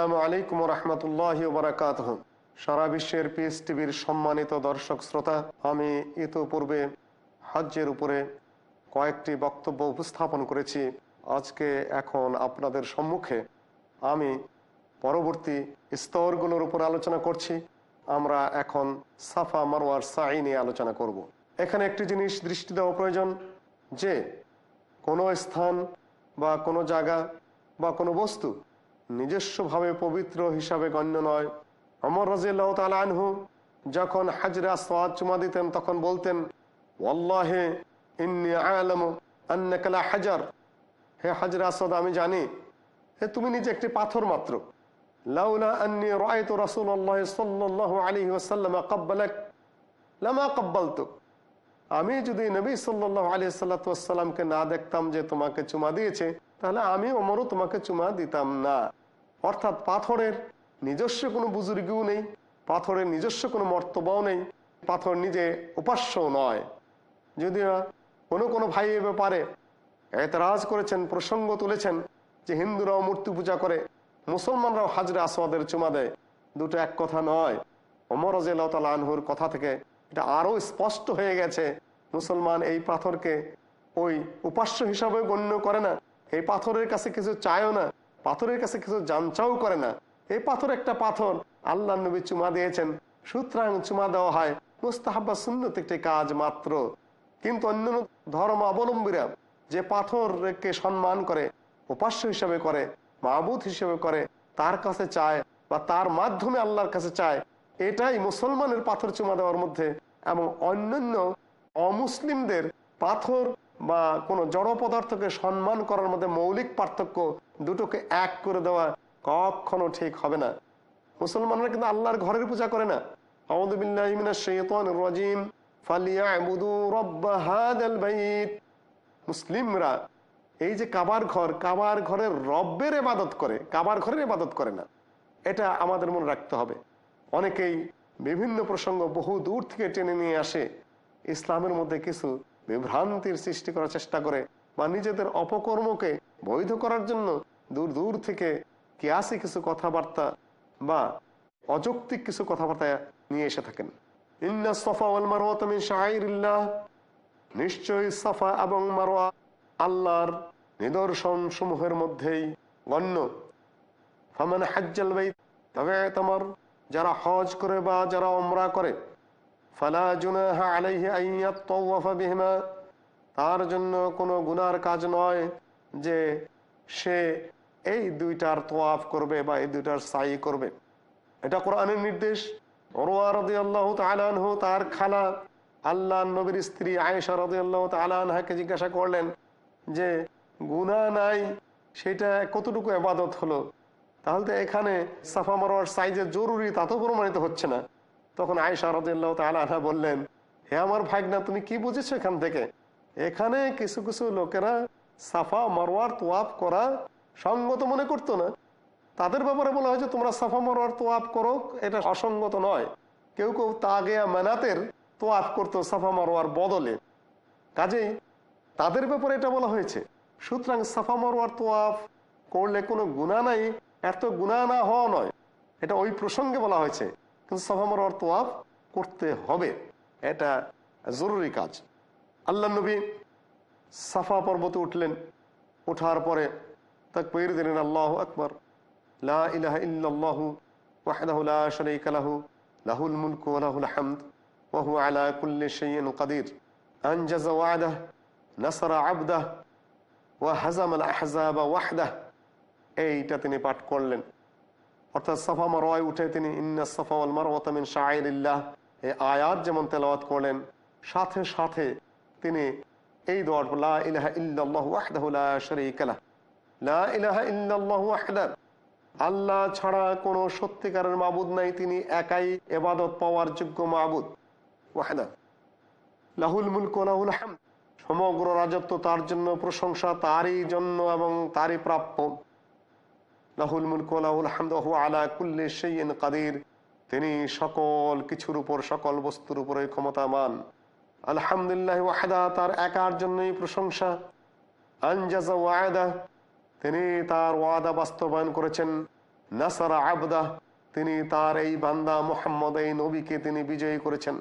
আসসালামু আলাইকুম রহমতুল্লাহ বারাকাত সারা বিশ্বের পিএস টিভির সম্মানিত দর্শক শ্রোতা, আমি ইতোপূর্বে হজ্জের উপরে কয়েকটি বক্তব্য উপস্থাপন করেছি। আজকে এখন আপনাদের সম্মুখে আমি পরবর্তী স্তরগুলোর উপর আলোচনা করছি। আমরা এখন সাফা মারোয়ার সাই নিয়ে আলোচনা করব। এখানে একটি জিনিস দৃষ্টি দেওয়া প্রয়োজন যে কোনো স্থান বা কোনো জায়গা বা কোনো বস্তু নিজস্বভাবে পবিত্র হিসাবে গণ্য নয়। অমর রাজিয়াল্লাহ তাল আনহু যখন হাজরে আসওয়াদ চুমা দিতেন, তখন বলতেন আলম হাজার। হে হাজরে আসওয়াদ, আমি জানি হে তুমি নিজে একটি পাথর মাত্র। কাব্বালতু আমি যদি নবী আলাইহি সাল্লাতুয়াসাল্লামকে না দেখতাম যে তোমাকে চুমা দিয়েছে, তাহলে আমি ওমরও তোমাকে চুমা দিতাম না। অর্থাৎ পাথরের নিজস্ব কোনো বুজুর্গও নেই, পাথরের নিজস্ব কোনো মর্তব্যও নেই, পাথর নিজে উপাস্যও নয়। যদিও কোনো কোনো ভাই এ ব্যাপারে এতরাজ করেছেন, প্রসঙ্গ তুলেছেন যে হিন্দুরাও মূর্তি পূজা করে, মুসলমানরাও হাজরে আসওয়াদের চুমা দেয়, দুটো এক কথা নয়। অমর আনহুর কথা থেকে এটা আরও স্পষ্ট হয়ে গেছে, মুসলমান এই পাথরকে ওই উপাস্য হিসাবে গণ্য করে না, এই পাথরের কাছে কিছু চায়ও না। পাথরের কাছে কিছু জানচাও করে না। এই পাথর একটা পাথর। আল্লাহ নবী চুমা দিয়েছেন। সুতরাং চুমা দেওয়া হয় মুস্তাহাব্বা সুন্নত একটি কাজ মাত্র। কিন্তু অন্যান্য ধর্ম অবলম্বীরা যে পাথরকে সম্মান করে, উপাস্য হিসাবে করে মাহবুদ হিসেবে করে, তার কাছে চায় বা তার মাধ্যমে আল্লাহর কাছে চায়, এটাই মুসলমানের পাথর চুমা দেওয়ার মধ্যে এবং অন্যান্য অমুসলিমদের পাথর বা কোনো জড় পদার্থকে সম্মান করার মধ্যে মৌলিক পার্থক্য দুটোকে এক করে দেওয়া কখনো ঠিক হবে না। মুসলমানরা কিন্তু আল্লাহর ঘরের পূজা করে না। মুসলিমরা এই যে কাবার ঘর, কাবার ঘরের রব্বের এবাদত করে, কাবার ঘরের এবাদত করে না। এটা আমাদের মনে রাখতে হবে। অনেকেই বিভিন্ন প্রসঙ্গ বহু দূর থেকে টেনে নিয়ে আসে। ইসলামের মধ্যে কিছু বিভ্রান্তির সৃষ্টি করার চেষ্টা করে বা নিজেদের অপকর্মকে বৈধ করার জন্য দূর দূর থেকে কিয়াসি কিছু কথাবার্তা বা অযৌক্তিক কিছু কথাবার্তা নিয়ে এসে থাকেন। ইন্না সফা নিশ্চয়ই সাফা এবং মারোয়া আল্লাহর নিদর্শন সমূহের মধ্যেই গণ্য। ফামান হাজ্জাল বাইত, তবে তোমার যারা হজ করে বা যারা অমরা করে, ফালা জুনাহা আলাইহি আইয়াত বিহিমা। তার জন্য কোনো গুনার কাজ নয় যে সে এই দুইটার তোয়াফ করবে বা এই দুইটার সাই করবে। এটা কোরআনের নির্দেশ। তার খালা আল্লাহ নবীর স্ত্রী আয়েশা রদি আল্লাহ জিজ্ঞাসা করলেন যে গুনা নাই, সেটা কতটুকু আবাদত হলো? তাহলে তো এখানে সাফা মারোয়ার সাইজে জরুরি, তা তো প্রমাণিত হচ্ছে না। তখন আয়সা রদুল্লাহ তালা বললেন, হে আমার ভাগনা তুমি কি বুঝেছ এখান থেকে? এখানে কিছু কিছু লোকেরা সাফা মারোয়ার তোয়াপ করা সঙ্গত মনে করতো না। তাদের ব্যাপারে বলা হয়েছে, তোমরা সাফা মারোয়ার তোয়াপ করো, এটা অসঙ্গত নয়। কেউ কেউ তাগেয়া মেনাতের তোয়াপ করতো সাফা মারোয়ার বদলে। কাজেই তাদের ব্যাপারে এটা বলা হয়েছে, সুতরাং সাফা মারোয়ার তোয়াফ করলে কোনো গুণা নাই, এত গুণা না হওয়া নয়। এটা ওই প্রসঙ্গে বলা হয়েছে, কিন্তু সাফা মারোয়ার তোয়াফ করতে হবে। এটা জরুরি কাজ। আল্লাহ নবী সাফা পর্বতে উঠলেন, ওঠার পরে তাক পের দিলেন, আল্লাহ আকবর। লা ইলাহা ইল্লাল্লাহু ওয়াহদাহু লা শারীকা লাহু, লাহুল মুলকু ওয়া লাহুল হামদ, ওয়া হুয়া আলা কুল্লি শাইইন কাদির। আনজাযা ওয়া'দাহ, নাসারা আবদাহ, ওয়া হাজাম আল আহজাবা ওয়াহদাহ। এইটা তিনি পাঠ করলেন। অর্থাৎ সাফা মারোয়ায় উঠে তিনি, ইন্না সাফা ওয়াল মারওয়াতামিন শাইরিল্লাহ এই আয়াত যেমন তেলাওয়াত করলেন, সাথে সাথে তিনি এই দোয়ার লা ইলাহা ইল্লাল্লাহু ওয়াহদাহু লা শারীকা লাহ। লা আল্লাহ ছাড়া কোনো সত্যিকারের মাবুদ নাই, তিনি একাই এবাদত পাওয়ার যোগ্য মাবুদ। ওয়াহদা লাহুল মুলক লাহুল হামদ। সমগ্র রাজত্ব তার জন্য প্রশংসা, তারই জন্য এবং তারই প্রাপ্য। লাহুল মুলক লাহুল হামদ আলা কুল্লি শাইইন কাদির। তিনি সকল কিছুর উপর, সকল বস্তুর উপরে ক্ষমতামান আলহামদুলিল্লাহ ওয়াহদা তার একার জন্যই প্রশংসা। আনজাজা ওয়াদা তিনি তার ওয়াদা বাস্তবায়ন করেছেন। নাসারা আবদাহ তিনি তার এই বান্দা মোহাম্মদ, এই নবীকে তিনি বিজয়ী করেছেন।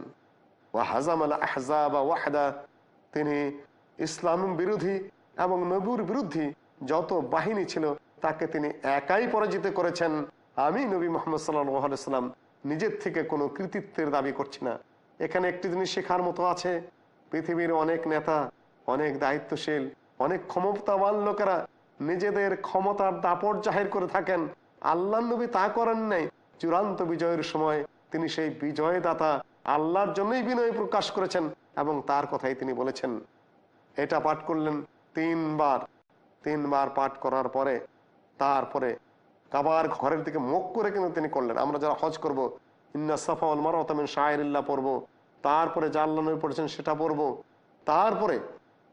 ওয়াহাজাম আল আহজাবা ওয়াহদা, তিনি ইসলাম বিরোধী এবং নবুর বিরুদ্ধে যত বাহিনী ছিল, তাকে তিনি একাই পরাজিত করেছেন। আমি নবী মোহাম্মদ সাল্লাম নিজের থেকে কোনো কৃতিত্বের দাবি করছি না। এখানে একটি জিনিস শেখার মতো আছে। পৃথিবীর অনেক নেতা, অনেক দায়িত্বশীল, অনেক ক্ষমতাবান লোকেরা নিজেদের ক্ষমতার দাপট জাহির করে থাকেন। আল্লাহ নবী তা করেন নাই। চূড়ান্ত বিজয়ের সময় তিনি সেই বিজয়দাতা আল্লাহর জন্যই বিনয় প্রকাশ করেছেন এবং তার কথাই তিনি বলেছেন। এটা পাঠ করলেন তিনবার। তিনবার পাঠ করার পরে, তারপরে কাবার ঘরের দিকে মুখ করে কিন্তু তিনি করলেন। আমরা যারা হজ করব, ইন্না সাফা মারতামিন শাহরিল্লাহ পড়ব। তারপরে যা আল্লাহ নবী পড়েছেন সেটা পড়ব। তারপরে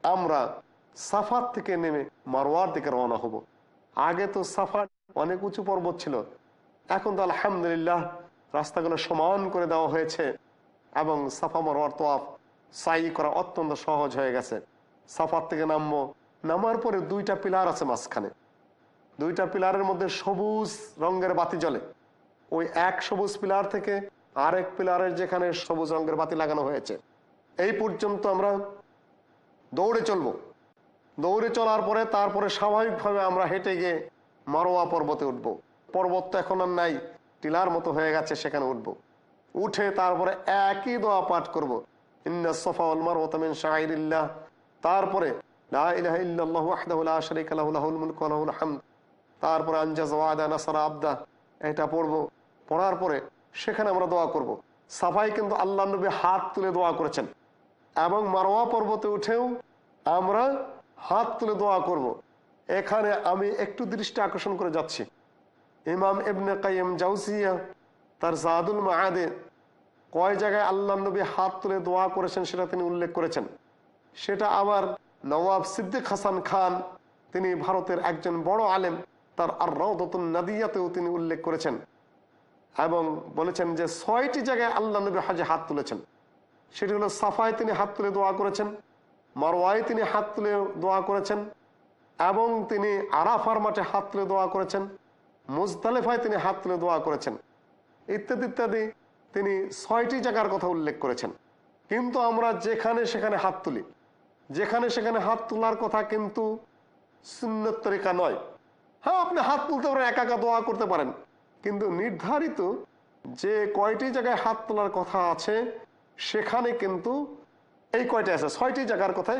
আমরা সাফার থেকে নেমে মারোয়ার দিকে রওনা হব। আগে তো সাফার অনেক উঁচু পর্বত ছিল। এখন তো আলহামদুলিল্লাহ রাস্তাগুলো সমান করে দেওয়া হয়েছে এবং সাফা মারোয়ার তোয়াফ সাই করা অত্যন্ত সহজ হয়ে গেছে। সাফার থেকে নামবো, নামার পরে দুইটা পিলার আছে মাঝখানে। দুইটা পিলারের মধ্যে সবুজ রঙের বাতি জ্বলে। ওই এক সবুজ পিলার থেকে আরেক পিলারের যেখানে সবুজ রঙের বাতি লাগানো হয়েছে। এই পর্যন্ত আমরা দৌড়ে চলবো। দৌড়ে চলার পরে তারপরে স্বাভাবিকভাবে আমরা হেঁটে গিয়ে মারোয়া পর্বতে উঠবো। পর্বত তো এখন আর নাই, টিলার মতো হয়ে গেছে, সেখানে উঠবো। উঠে তারপরে একই দোয়া পাঠ করব। ইন্না তারপরে তারপরে এটা পড়ব। পড়ার পরে সেখানে আমরা দোয়া করব। সাফাই কিন্তু আল্লাহ নবী হাত তুলে দোয়া করেছেন। এবং মারোয়া পর্বতে উঠেও আমরা হাত তুলে দোয়া করব। এখানে আমি একটু দৃষ্টি আকর্ষণ করে যাচ্ছি। ইমাম এবনে কাইম জাউসিয়া তার জাদুল মাহাদে কয় জায়গায় আল্লাহ নবী হাত তুলে দোয়া করেছেন সেটা তিনি উল্লেখ করেছেন। সেটা আবার নওয়াব সিদ্দিক হাসান খান, তিনি ভারতের একজন বড় আলেম, তার আর রৌদতুল নাদিয়াতেও তিনি উল্লেখ করেছেন এবং বলেছেন যে ছয়টি জায়গায় আল্লাহ নবী হাজে হাত তুলেছেন। সেটি হলো সাফায় তিনি হাত তুলে দোয়া করেছেন মারওয়ায় তিনি হাত তুলে দোয়া করেছেন এবং তিনি আরাফার মাঠে হাত তুলে দোয়া করেছেন, মুজতালেফায় তিনি হাত তুলে দোয়া করেছেন, ইত্যাদি ইত্যাদি তিনি ছয়টি জায়গার কথা উল্লেখ করেছেন। কিন্তু আমরা যেখানে সেখানে হাত তুলি, যেখানে সেখানে হাত তোলার কথা কিন্তু সুন্নত তরিকা নয়। হ্যাঁ আপনি হাত তুলতে পারেন, একা একা দোয়া করতে পারেন, কিন্তু নির্ধারিত যে কয়টি জায়গায় হাত তোলার কথা আছে, সেখানে কিন্তু এই কয়টা আছে? ছয়টি জায়গার কথা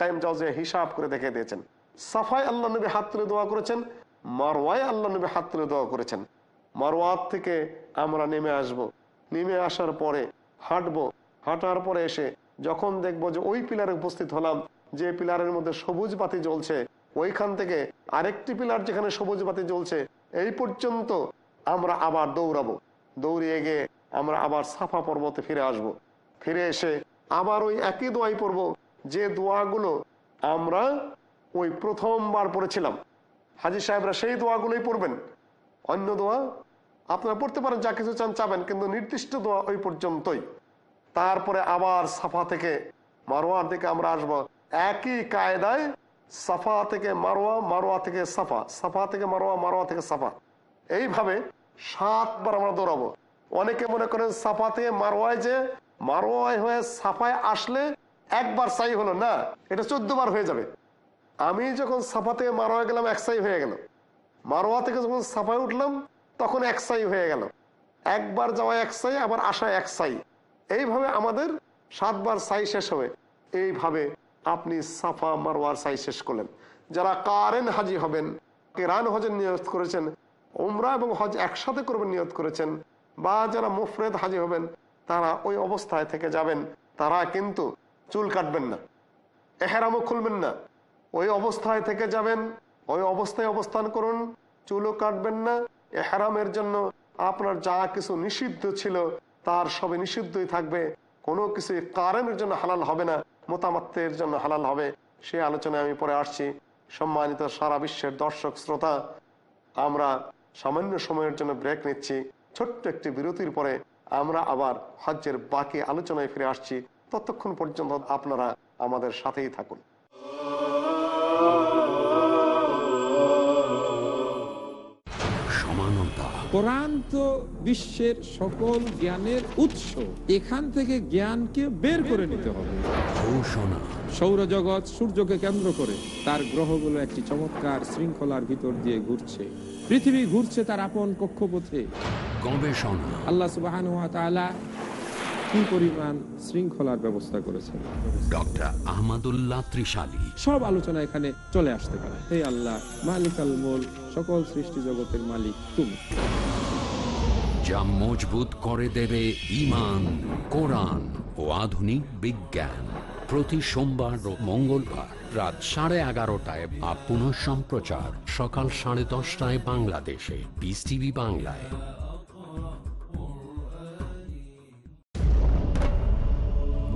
কায়েম জাউজে হিসাব করে দেখে দিয়েছেন। সাফাই আল্লাহ নবী হাত তুলে দোয়া করেছেন, মারওয়ায় আল্লাহ নবী হাত তুলে দোয়া করেছেন। মারওয়াত থেকে আমরা নেমে আসব। নেমে আসার পরে হাঁটবো। হাঁটার পরে এসে যখন দেখব যে ওই পিলারে উপস্থিত হলাম, যে পিলারের মধ্যে সবুজ বাতি জ্বলছে, ওইখান থেকে আরেকটি পিলার যেখানে সবুজ বাতি জ্বলছে, এই পর্যন্ত আমরা আবার দৌড়াবো। দৌড়িয়ে গিয়ে আমরা আবার সাফা পর্বতে ফিরে আসব। ফিরে এসে আবার ওই একই দোয়াই পড়ব। যে দোয়াগুলো আমরা ওই প্রথমবার পড়েছিলাম। হাজি সাহেবরা সেই দোয়াগুলোই পড়বেন। অন্য দোয়া আপনারা পড়তে পারেন, যা কিছু চান চাবেন, কিন্তু নির্দিষ্ট দোয়া ওই পর্যন্তই। তারপরে আবার সাফা থেকে মারোয়ার দিকে আমরা আসব। একই কায়দায় সাফা থেকে মারোয়া মারোয়া থেকে সাফা সাফা থেকে মারোয়া মারোয়া থেকে সাফা। এইভাবে সাতবার আমরা দৌড়াবো। অনেকে মনে করেন সাফা থেকে মারোয়ায় যে মারোয়ায় হয়ে সাফায় আসলে একবার সাই হলো, না, এটা চোদ্দ বার হয়ে যাবে। আমি যখন সাফা থেকে মারোয়া গেলাম, এক সাই হয়ে গেল। মারোয়া থেকে যখন সাফায় উঠলাম, তখন এক সাই হয়ে গেল। একবার যাওয়া এক সাই, আবার আসা এক সাই। এইভাবে আমাদের সাতবার সাই শেষ হবে। এইভাবে আপনি সাফা মারোয়ার সাই শেষ করলেন। যারা কারেন হাজি হবেন, কেরান হজের নিয়োগ করেছেন, উমরা এবং হজ একসাথে করবেন নিয়ত করেছেন, বা যারা মুফরেদ হাজি হবেন তারা ওই অবস্থায় থেকে যাবেন। তারা কিন্তু চুল কাটবেন না, এহেরামও খুলবেন না। ওই অবস্থায় থেকে যাবেন, ওই অবস্থায় অবস্থান করুন, চুলও কাটবেন না। এহেরামের জন্য আপনার যা কিছু নিষিদ্ধ ছিল, তার সবে নিষিদ্ধই থাকবে। কোনো কিছু কারণের জন্য হালাল হবে না মতামতের জন্য হালাল হবে। সে আলোচনায় আমি পরে আসছি। সম্মানিত সারা বিশ্বের দর্শক, শ্রোতা, আমরা সামান্য সময়ের জন্য ব্রেক নিচ্ছি। ছোট্ট একটি বিরতির পরে আমরা আবার হজ্জের বাকি আলোচনায় ফিরে আসছি। ততক্ষণ পর্যন্ত আপনারা আমাদের সাথেই থাকুন। কোরআন তো বিশ্বের সকল জ্ঞানের উৎস। এখান থেকে জ্ঞানকে বের করে নিতে হবে। ঘোষণা। সৌরজগৎ সূর্যকে কেন্দ্র করে তার গ্রহগুলো একটি চমৎকার শৃঙ্খলার ভিতর দিয়ে ঘুরছে। পৃথিবী ঘুরছে তার আপন কক্ষপথে। গবেষণা। আল্লাহ সুবাহ কি পরিমাণ শৃঙ্খলার ব্যবস্থা করেছেন? ডক্টর আহমদুল্লাহ ত্রিশালী। সব আলোচনা এখানে চলে আসতে পারে। হে আল্লাহ মালিক আল মোল সকল সৃষ্টি জগতের মালিক তুমি। যা মজবুত করে দেবে ইমান কোরআন ও আধুনিক বিজ্ঞান। প্রতি সোমবার ও মঙ্গলবার রাত সাড়ে এগারোটায় বা পুনঃ সম্প্রচার সকাল সাড়ে দশটায় বাংলাদেশে। বিস টিভি বাংলায়।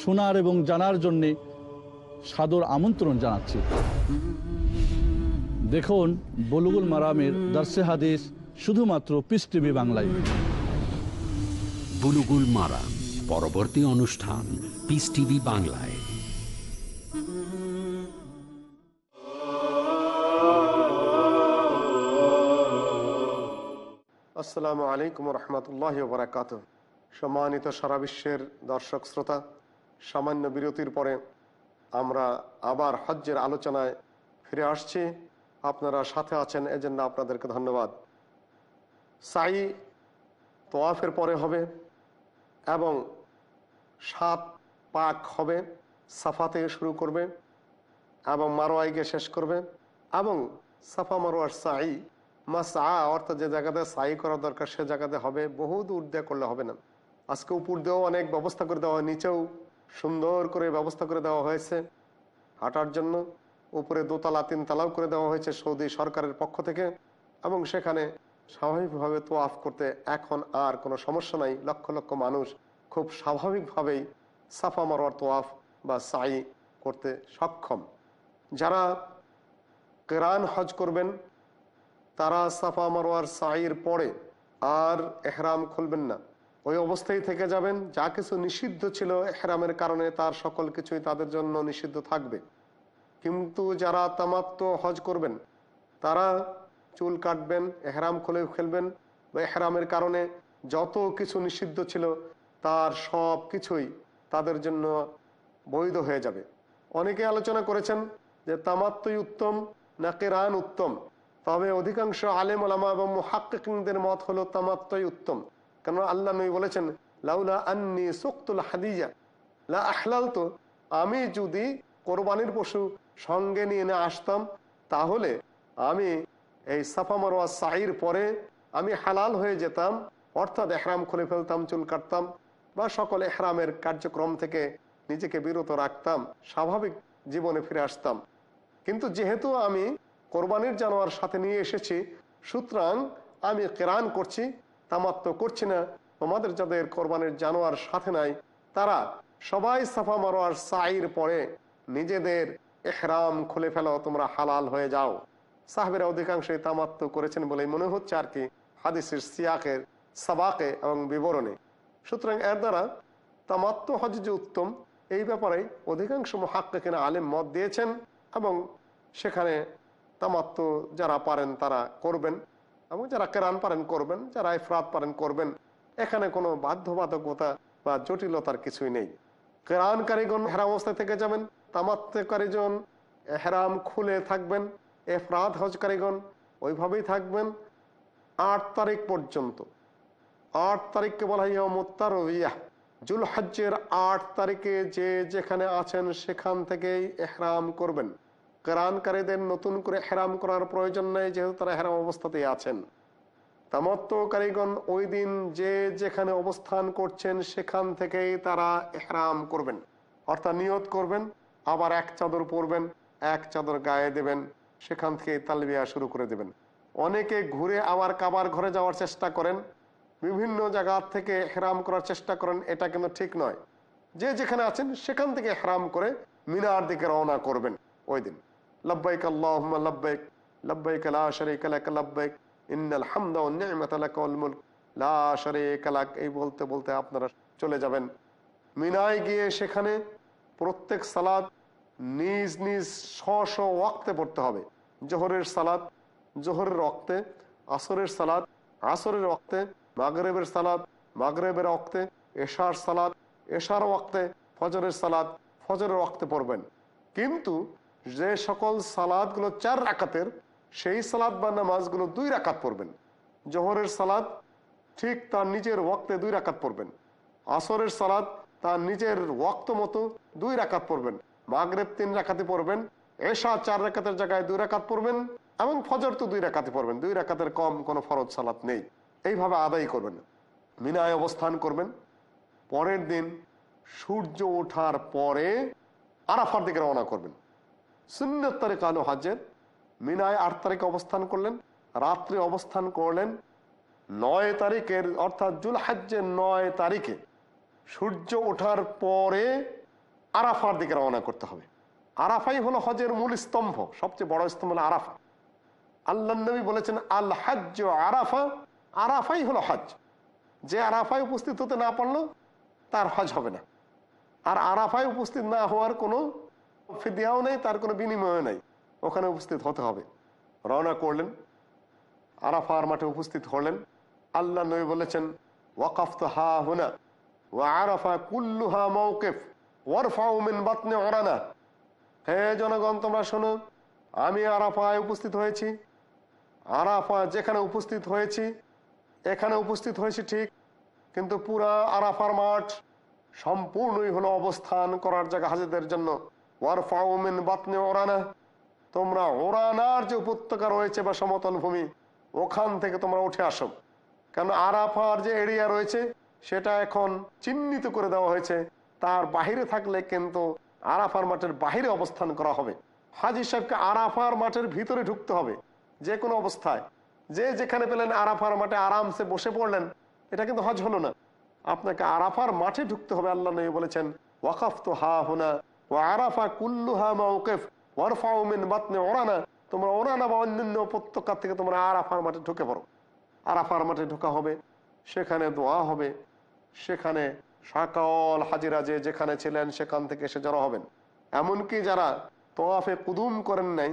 শোনার এবং জানার জন্যে সাদর আমন্ত্রণ জানাচ্ছি। দেখুন বলুগুল মারামের দার্সে হাদিস শুধুমাত্র পিস টিভি বাংলায়। বুলুগুল মারা পরবর্তী অনুষ্ঠান পিস টিভি বাংলায়। আসসালামু আলাইকুম রহমতুল্লাহ বারাকাত সম্মানিত সারা বিশ্বের দর্শক শ্রোতা সামান্য বিরতির পরে আমরা আবার হজ্জের আলোচনায় ফিরে আসছি। আপনারা সাথে আছেন, এজন্য আপনাদেরকে ধন্যবাদ। সাই তোয়াফের পরে হবে এবং সাত পাক হবে সাফা থেকে শুরু করবে এবং মারোয়াইকে শেষ করবে এবং সাফা মারোয়ার সাই মাসা অর্থাৎ যে জায়গাতে সাই করা দরকার সে জায়গাতে হবে। বহু দূর দিয়ে করলে হবে না। আজকে উপর দিয়েও অনেক ব্যবস্থা করে দেওয়া হয়, নিচেও সুন্দর করে ব্যবস্থা করে দেওয়া হয়েছে। হাঁটার জন্য উপরে দোতলা, তিনতলাও করে দেওয়া হয়েছে সৌদি সরকারের পক্ষ থেকে এবং সেখানে স্বাভাবিকভাবে তোয়াফ করতে এখন আর কোনো সমস্যা নাই। লক্ষ লক্ষ মানুষ খুব স্বাভাবিকভাবেই সাফা মারোয়ার তোয়াফ বা সাই করতে সক্ষম। যারা কেরান হজ করবেন, তারা সাফা মারোয়ার সাইয়ের পরে আর এহরাম খুলবেন না। ওই অবস্থায় থেকে যাবেন, যা কিছু নিষিদ্ধ ছিল এহরামের কারণে তার সকল কিছুই তাদের জন্য নিষিদ্ধ থাকবে। কিন্তু যারা তামাত্ম হজ করবেন, তারা চুল কাটবেন, এহরাম খুলে খেলবেন বা এহরামের কারণে যত কিছু নিষিদ্ধ ছিল, তার সব কিছুই তাদের জন্য বৈধ হয়ে যাবে। অনেকে আলোচনা করেছেন যে তামাত্মই উত্তম না কেরান উত্তম। তবে অধিকাংশ আলেম আলামা এবং মুহাক্কিকদের মত হলো তামাত্মই উত্তম। কেন আল্লাহ নবী বলেছেন, লাউলা আন্নি সুক্তুল হাদিজা লা আহলাল তো আমি যদি কোরবানির পশু সঙ্গে নিয়ে না আসতাম, তাহলে আমি এই সাফা মারোয়া সাইর পরে আমি হালাল হয়ে যেতাম, অর্থাৎ এহরাম খুলে ফেলতাম, চুল কাটতাম বা সকল এহরামের কার্যক্রম থেকে নিজেকে বিরত রাখতাম, স্বাভাবিক জীবনে ফিরে আসতাম। কিন্তু যেহেতু আমি কোরবানির জানোয়ার সাথে নিয়ে এসেছি, সুতরাং আমি কেরান করছি তামাত্ম করছি না। তোমাদের যাদের কোরবানির জানোয়ার সাথে নাই, তারা সবাই সাফা মারোয়ার সাইর পরে নিজেদের এহরাম খুলে ফেলো, তোমরা হালাল হয়ে যাও। সাহেবেরা অধিকাংশই তামাত্ম করেছেন বলেই মনে হচ্ছে আর কি, হাদিসের সিয়াকের সাবাকে এবং বিবরণে। সুতরাং এর দ্বারা তামাত্ম হজ যে উত্তম, এই ব্যাপারে অধিকাংশ মহাক্কিনা আলেম মত দিয়েছেন এবং সেখানে তামাত্ম যারা পারেন তারা করবেন। এবং যারা কেরান পারেন করবেন, যারা ইফরাত পারেন করবেন, এখানে কোনো বাধ্যবাধকতা বা জটিলতার কিছুই নেই। কেরান কারিগণ হেরাম অবস্থায় থেকে যাবেন তামাত্মে কারিজন হেরাম খুলে থাকবেন, এফরাত হজ কারিগণ ওইভাবেই থাকবেন আট তারিখ পর্যন্ত। আট তারিখকে বলা হয় মোত্তার হজ্জের আট তারিখে যে যেখানে আছেন সেখান থেকেই এহরাম করবেন। কেরানকারীদের নতুন করে হেরাম করার প্রয়োজন নেই, যেহেতু তারা হেরাম অবস্থাতেই আছেন। তামত্বকারীগণ ওই দিন যে যেখানে অবস্থান করছেন, সেখান থেকেই তারা এহরাম করবেন। অর্থাৎ নিয়ত করবেন, আবার এক চাদর পরবেন, এক চাদর গায়ে দেবেন, সেখান থেকে তালবিয়া শুরু করে দেবেন। অনেকে ঘুরে আবার কাবার ঘরে যাওয়ার চেষ্টা করেন, বিভিন্ন জায়গা থেকে হেরাম করার চেষ্টা করেন, এটা কিন্তু ঠিক নয়। যে যেখানে আছেন, সেখান থেকে হেরাম করে মিনার দিকে রওনা করবেন ওই দিন। এই বলতে বলতে আপনারা চলে যাবেন। মিনায় গিয়ে সেখানে প্রত্যেক নিজ নিজ পড়তে হবে। জোহরের সালাদ জোহরের ওয়াক্তে, আসরের সালাদ আসরের ওয়াক্তে, মাগরেবের সালাদ মাগরেবের ওয়াক্তে, এশার সালাদ এশার ওয়াক্তে, ফজরের সালাদ ফজরের ওয়াক্তে পড়বেন। কিন্তু যে সকল সালাদগুলো চার রাকাতের, সেই সালাদ বা নামাজগুলো দুই রাকাত পড়বেন। জোহরের সালাদ ঠিক তার নিজের ওয়াক্তে দুই রাকাত পড়বেন। আসরের সালাদ তার নিজের ওয়াক্ত মতো দুই রাকাত পড়বেন। মাগরেব তিন রাকাতে পড়বেন, এশা চার রাকাতের জায়গায় দুই রাকাত পড়বেন এবং ফজর তো দুই রাকাতে পড়বেন। দুই রাকাতের কম কোনো ফরজ সালাত নেই। এইভাবে আদায় করবেন। মিনায় অবস্থান করবেন। পরের দিন সূর্য ওঠার পরে আরাফার দিকে রওনা করবেন। সুন্নত তারিখ আলো হাজের মিনায় আট তারিখে অবস্থান করলেন, রাত্রে অবস্থান করলেন নয় তারিখের, অর্থাৎ জুল হাজ্যের নয় তারিখে। সূর্য ওঠার পরে আরাফার দিকে রওনা করতে হবে। আরাফাই হলো হজের মূল স্তম্ভ, সবচেয়ে বড় স্তম্ভ হলো আরাফা। আল্লাহ নবী বলেছেন, আল হাজ্য আরাফা, আরাফাই হলো হজ যে আরাফায় উপস্থিত হতে না পারল, তার হজ হবে না। আর আরাফায় উপস্থিত না হওয়ার কোনো ফিদিয়াও নেই, তার কোনো বিনিময় নেই। ওখানে উপস্থিত হতে হবে। রওনা করলেন। আরাফার মাঠে উপস্থিত হলেন। আল্লাহ নবী বলেছেন ওয়াকাফ তো হা হুনা আরাফা কুল্লু হা মৌকেফ বাতনে হে জনগণ, তোমরা শোনো, আমি আরাফায় উপস্থিত হয়েছি। আরাফা যেখানে উপস্থিত হয়েছি, এখানে উপস্থিত হয়েছি ঠিক, কিন্তু পুরা আরাফার মাঠ সম্পূর্ণই হলো অবস্থান করার জায়গা হাজিদের জন্য। ওয়ারফাউমিন বাতনে ওরানা। তোমরা ওরানার যে উপত্যকা রয়েছে বা সমতল ভূমি, ওখান থেকে তোমরা উঠে আসো। কারণ আরাফার যে এরিয়া রয়েছে, সেটা এখন চিহ্নিত করে দেওয়া হয়েছে। তার বাহিরে থাকলে কিন্তু আরাফার মাঠের বাহিরে অবস্থান করা হবে। হাজি সাহেবকে আরাফার মাঠের ভিতরে ঢুকতে হবে, যে কোনো অবস্থায়। যে যেখানে পেলেন আরাফার মাঠে আরামসে বসে পড়লেন, এটা কিন্তু হজ হলো না। আপনাকে আরাফার মাঠে ঢুকতে হবে, আল্লাহ নবী বলেছেন ওয়াকাফ তো হা হোনা ঢুকে পড়ো। আরাফার মাঠে ঢোকা হবে, সেখানে দোয়া হবে, সেখানে হাজিরা যে যেখানে ছিলেন সেখান থেকে এসে জড়ো হবেন। এমনকি যারা তোয়াফে কুদুম করেন নাই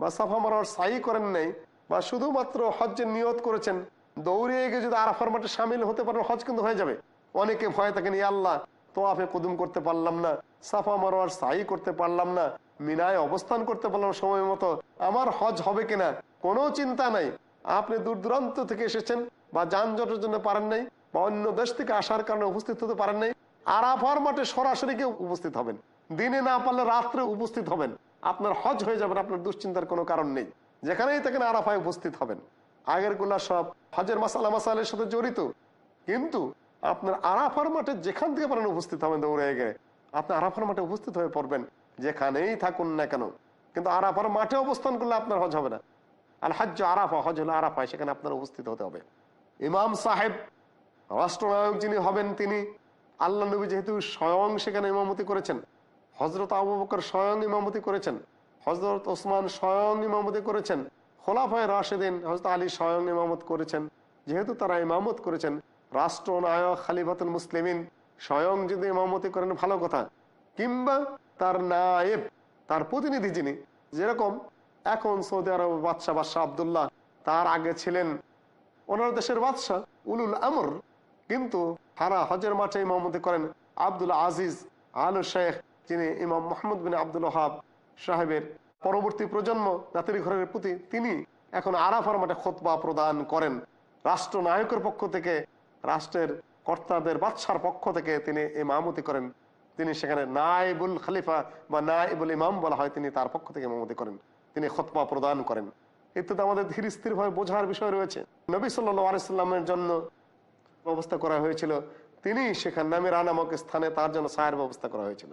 বা সাফা মারার সাই করেন নাই বা শুধুমাত্র হজ্জের নিয়ত করেছেন, দৌড়ে গিয়ে যদি আরাফার মাঠে সামিল হতে পারেন হজ কিন্তু হয়ে যাবে। অনেকে ভয় থাকেন ইয়া আল্লাহ তোয়াফে কুদুম করতে পারলাম না, সাফা মারোয়ার সাই করতে পারলাম না, মিনায় অবস্থান করতে পারলাম সময় মতো, আমার হজ হবে কিনা কোনো চিন্তা নাই। আপনি দূর দূরান্ত থেকে এসেছেন বা যানজটের জন্য পারেন নাই বা অন্য দেশ থেকে আসার কারণে উপস্থিত হতে পারেন নাই, আরাফার মাঠে সরাসরি কেউ উপস্থিত হবেন, দিনে না পারলে রাত্রে উপস্থিত হবেন, আপনার হজ হয়ে যাবেন আপনার দুশ্চিন্তার কোনো কারণ নেই, যেখানেই থাকেন আরাফায় উপস্থিত হবেন। আগেরগুলা সব হজের মাসালা মাসালের সাথে জড়িত, কিন্তু আপনার আরাফার মাঠে যেখান থেকে পারেন উপস্থিত হবেন দৌড়ে গিয়ে আপনি আরাফার মাঠে উপস্থিত হয়ে পড়বেন, যেখানেই থাকুন না কেন। কিন্তু আরাফার মাঠে অবস্থান করলে আপনার হজ হবে না। আল হজ আরাফা হজ হলো আরাফায়, সেখানে আপনার উপস্থিত হতে হবে। ইমাম সাহেব, রাষ্ট্রনায়ক যিনি হবেন তিনি, আল্লাহ নবী যেহেতু স্বয়ং সেখানে ইমামতি করেছেন হজরত আবু বকর স্বয়ং ইমামতি করেছেন হজরত ওসমান স্বয়ং ইমামতি করেছেন, খোলাফায় রাশেদিন হজরত আলী স্বয়ং ইমামত করেছেন। যেহেতু তারা ইমামত করেছেন রাষ্ট্রনায়ক খালিফাতুল মুসলিমিন স্বয়ং যদি ইমামতি করেন, ভালো কথা। কিংবা তার নায়েব, তার প্রতিনিধি যিনি, যেরকম এখন সৌদি আরব বাদশাহ বাদশাহ আবদুল্লাহ, তার আগে ছিলেন ওনার দেশের বাদশাহ উলুল আমর। কিন্তু হারা হজের মাঠে ইমামতি করেন আব্দুল আজিজ আলু শেখ, যিনি ইমাম মোহাম্মদ বিন আব্দুল হাব সাহেবের পরবর্তী প্রজন্ম নাতির ঘরের প্রতি, তিনি এখন আরাফার মাঠে খোতবা প্রদান করেন। রাষ্ট্রনায়কের পক্ষ থেকে রাষ্ট্রের কর্তাদের, বাদশার পক্ষ থেকে তিনি ইমামতি করেন। তিনি সেখানে নাইবুল খালিফা বা নাইবুল ইমাম বলা হয়, তিনি তার পক্ষ থেকে ইমামতি করেন। তিনি খতবা প্রদান করেন। ইত্যাদি আমাদের ধীর স্থির ভাবে বোঝার বিষয় রয়েছে। নবী সাল্লাহ আলাইস্লামের জন্য ব্যবস্থা করা হয়েছিল। তিনি সেখানে নামিরা নামক স্থানে তার জন্য ছায়ের ব্যবস্থা করা হয়েছিল।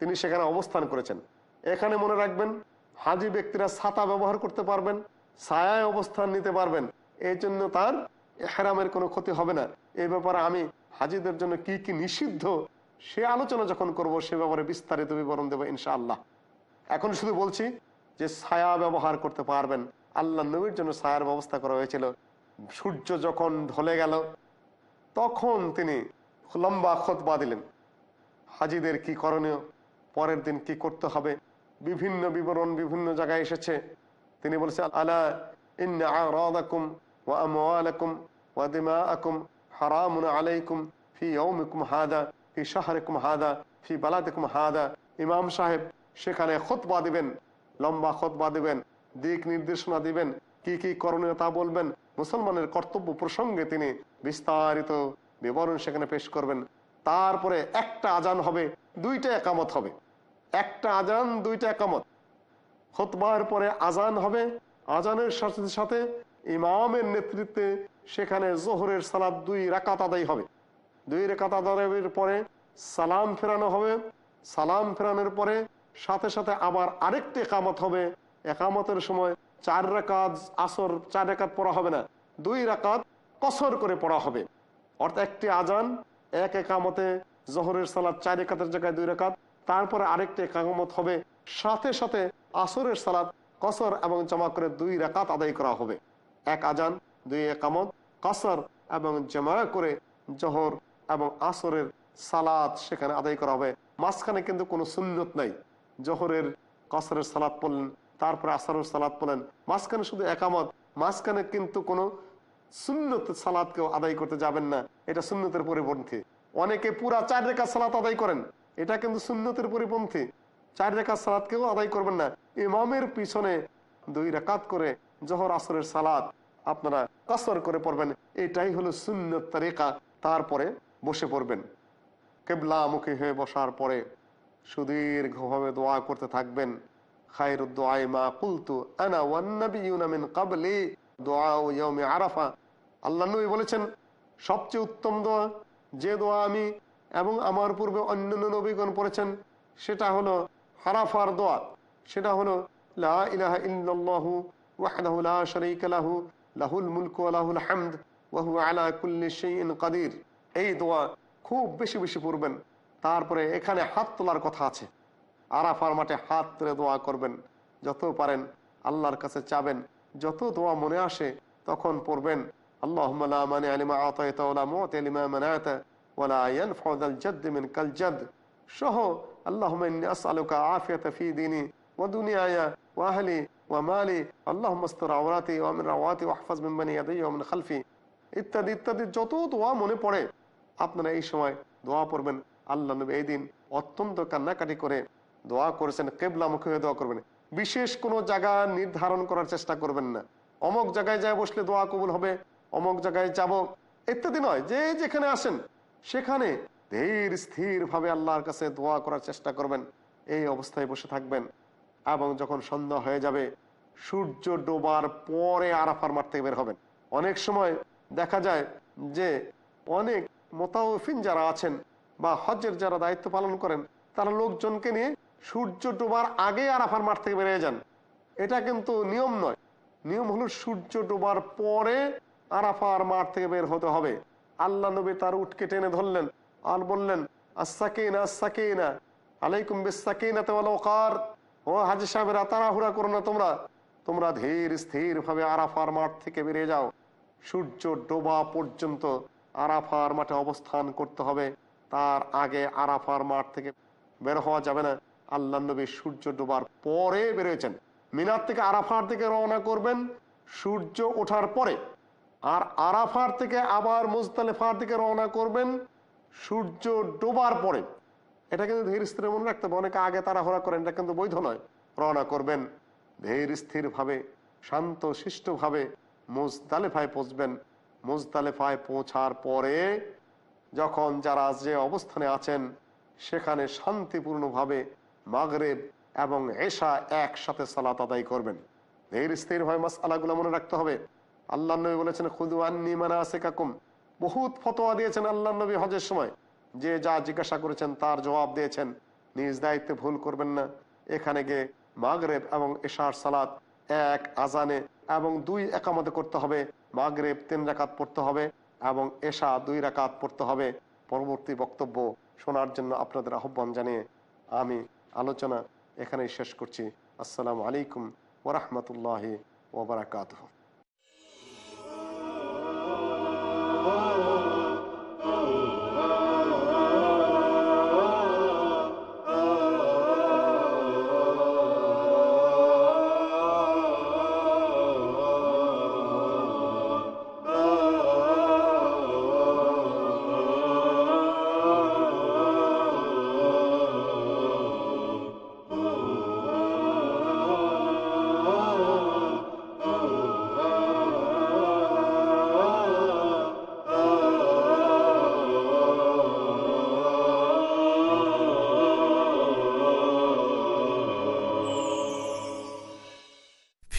তিনি সেখানে অবস্থান করেছেন। এখানে মনে রাখবেন, হাজি ব্যক্তিরা ছাতা ব্যবহার করতে পারবেন, ছায়ায় অবস্থান নিতে পারবেন। এই জন্য তার হেরামের কোনো ক্ষতি হবে না। এই ব্যাপারে আমি হাজিদের জন্য কি কি নিষিদ্ধ সে আলোচনা যখন করব, সে ব্যাপারে বিস্তারিত বিবরণ দেবো ইনশাআল্লাহ। এখন শুধু বলছি যে ছায়া ব্যবহার করতে পারবেন। আল্লাহ নবীর জন্য ছায়ার ব্যবস্থা করা হয়েছিল। সূর্য যখন ঢলে গেল, তখন তিনি লম্বা খতবা দিলেন। হাজিদের কি করণীয়? পরের দিন কি করতে হবে? বিভিন্ন বিবরণ বিভিন্ন জায়গায় এসেছে। তিনি বলেছেন আলা ইন্না ওয়া আমওয়ালাকুম ওয়া দিমাআকুম হারামুন আলাইকুম ফি ইয়াউমিকুম হাদা, ফি শাহরিকুম হাদা, ফি বালাদিকুম হাদা। ইমাম সাহেব সেখানে খুতবা দিবেন, লম্বা খুতবা দিবেন, দিক নির্দেশনা দিবেন, কি কি করণীয় তা বলবেন, মুসলমানের কর্তব্য প্রসঙ্গে তিনি বিস্তারিত বিবরণ সেখানে পেশ করবেন। তারপরে একটা আজান হবে, দুইটা একামত হবে। একটা আজান, দুইটা একামত। খতবার পরে আজান হবে, আজানের সাথে সাথে ইমামের নেতৃত্বে সেখানে জোহরের সালাদ দুই রাকাত আদায় হবে। দুই রেখাত আদায়ের পরে সালাম ফেরানো হবে। সালাম ফেরানোর পরে সাথে সাথে আবার আরেকটি একামত হবে। একামতের সময় চার রাকাত আসর, চার রেখাত পড়া হবে না, দুই রাকাত কসর করে পড়া হবে। অর্থাৎ একটি আজান, এক একামতে জহরের সালাদ চার রেখাতের জায়গায় দুই রেখাত তারপরে আরেকটি একামত হবে। সাথে সাথে আসরের সালাদ কসর এবং জমা করে দুই রেখাত আদায় করা হবে। এক আজান, দুই একামত, কসর এবং জমা করে জহর এবং আসরের সালাদ সেখানে আদায় করা হবে। মাঝখানে কিন্তু কোনো সুন্নত নাই। জহরের কসরের সালাদ পড়লেন, তারপরে আসরের সালাদ পড়লেন। মাঝখানে শুধু একামত, মাঝখানে কিন্তু কোনো সুন্নত সালাদ কেউ আদায় করতে যাবেন না। এটা সুন্নতের পরিপন্থী। অনেকে পুরা চার রেখা সালাত আদায় করেন। এটা কিন্তু সুন্নতের পরিপন্থী। চার রেখা সালাদ কেউ আদায় করবেন না। ইমামের পিছনে দুই রেখাত করে জহর, আসরের সালাদ আপনারা কসর করে পড়বেন। এটাই হলো সুন্নত তারিকা। তারপরে বসে পড়বেন। কেবলামুখী হয়ে বসার পরে সুদীর্ঘভাবে দোয়া করতে থাকবেন। আরাফা। আল্লাহ নবী বলেছেন, সবচেয়ে উত্তম দোয়া যে দোয়া আমি এবং আমার পূর্বে অন্যান্য নবীগণ পড়েছেন, সেটা হলো হারাফার দোয়া। সেটা হলো শারীকা লাহু, লাহুল মুলকু ওয়া লাহুল হামদ, ওয়া হুয়া আলা কুল্লি শাইইন কাদির। এই দোয়া খুব বেশি বেশি পড়বেন। তারপরে এখানে হাত তোলার কথা আছে। আরাফার মাঠে হাত তুলে দোয়া করবেন। যত পারেন আল্লাহর কাছে চাবেন। যত দোয়া মনে আসে তখন পড়বেন। আল্লাহ মানে আলিমা আলিমা সহ, আল্লাহুম্মা ইন্নী আসআলুকা আফিয়াতা ফি দীনি ওয়া দুনিয়ায়া ওয়া আহলি ওয়া মালি, আল্লাহুম্মা আওরাতি খালফি। ইত্যাদি ইত্যাদি যত দোয়া মনে পড়ে, আপনারা এই সময় দোয়া পড়বেন আল্লাহ নবী এই দিন অত্যন্ত কান্নাকাটি করে দোয়া করেছেন কেবলামুখী হয়ে দোয়া করবেন। বিশেষ কোনো জায়গা নির্ধারণ করার চেষ্টা করবেন না। অমক জায়গায় যায় বসলে দোয়া কবুল হবে, অমক জায়গায় যাব, ইত্যাদি নয়, যে যেখানে আসেন, সেখানে ধীর স্থির ভাবে আল্লাহর কাছে দোয়া করার চেষ্টা করবেন। এই অবস্থায় বসে থাকবেন। এবং যখন সন্ধ্যা হয়ে যাবে, সূর্য ডোবার পরে আরাফার মাঠ থেকে বের হবেন। অনেক সময় দেখা যায় যে অনেক মোতাউফিন যারা আছেন বা হজ্জের যারা দায়িত্ব পালন করেন, তারা লোকজনকে নিয়ে সূর্য ডোবার আগে আরাফার মাঠ থেকে বেরিয়ে যান। এটা কিন্তু নিয়ম নয়। নিয়ম হলো সূর্য ডোবার পরে আরাফার মাঠ থেকে বের হতে হবে। আল্লাহ নবী তার উঠকে টেনে ধরলেন আর বললেন আসাকিনা আসাকিনা আলাইকুম বিসাকিনা ওকার ও হাজির সাহেবেরা, তাড়াহুড়া করো না তোমরা। তোমরা ধীর স্থির ভাবে আরাফার মাঠ থেকে বেরিয়ে যাও। সূর্য ডোবা পর্যন্ত আরাফার মাঠে অবস্থান করতে হবে। তার আগে আরাফার মাঠ থেকে বের হওয়া যাবে না। আল্লাহ নবী সূর্য ডোবার পরে বেরোয়েছেন। মিনার থেকে আরাফার থেকে রওনা করবেন। সূর্য ওঠার পরে আর আরাফার থেকে আবার মুজতালেফার দিকে রওনা করবেন। সূর্য ডোবার পরে এটা কিন্তু ধীর স্থির মনে রাখতে হবে। অনেকে আগে তাড়াহুড়া করেন, এটা কিন্তু বৈধ নয়। রওনা করবেন, ধীর স্থির ভাবে শান্ত শিষ্টভাবে মুজতালেফায় পৌঁছবেন। মুজতালেফায় পৌঁছার পরে যখন যারা যে অবস্থানে আছেন, সেখানে শান্তিপূর্ণভাবে মাগরেব এবং এশা একসাথে সালাত আদায় করবেন। ধীর স্থির ভাবে মাস আলাগুলো মনে রাখতে হবে। আল্লাহ নবী বলেছেন, খুদু আন্নি মানা আছে কাকুম বহুত ফতোয়া দিয়েছেন আল্লাহ নবী হজের সময়। যে যা জিজ্ঞাসা করেছেন তার জবাব দিয়েছেন। নিজ দায়িত্বে ভুল করবেন না। এখানে গিয়ে মাগরেব এবং এশার সালাত এক আজানে এবং দুই একামতে করতে হবে। মাগরেব তিন রাকাত পড়তে হবে এবং এশা দুই রাকাত পড়তে হবে। পরবর্তী বক্তব্য শোনার জন্য আপনাদের আহ্বান জানিয়ে আমি আলোচনা এখানেই শেষ করছি। আসসালামু আলাইকুম ওরহমতুল্লাহি ওবরাকাতহ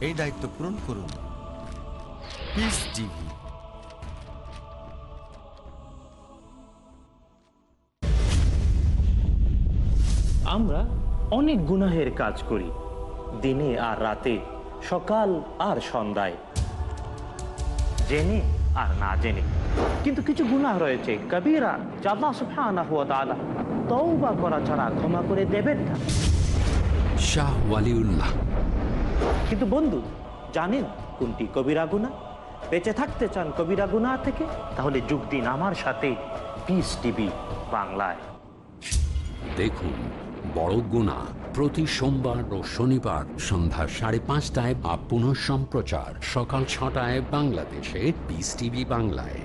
এই দায়িত্ব পূরণ করুন। পিস টিভি আমরা অনেক গুনাহের কাজ করি দিনে আর রাতে সকাল আর সন্ধ্যায়। জেনে আর না জেনে। কিন্তু কিছু গুনাহ রয়েছে কবিরা জাল্লা সুবহানাহু ওয়া তাআলা তওবা করা ছাড়া ক্ষমা করে দেবেন না। শাহ ওয়ালিউল্লাহ। কিন্তু বন্ধু, জানেন কোনটি কবিরা গুনাহ বেঁচে থাকতে চান কবিরা গুনাহ থেকে? তাহলে যোগ দিন আমার সাথে পিস টিভি বাংলায়। দেখুন, বড় গুণা প্রতি সোমবার ও শনিবার সন্ধ্যা সাড়ে পাঁচটায় বা পুনঃ সম্প্রচার সকাল ছটায় বাংলাদেশে পিস টিভি বাংলায়।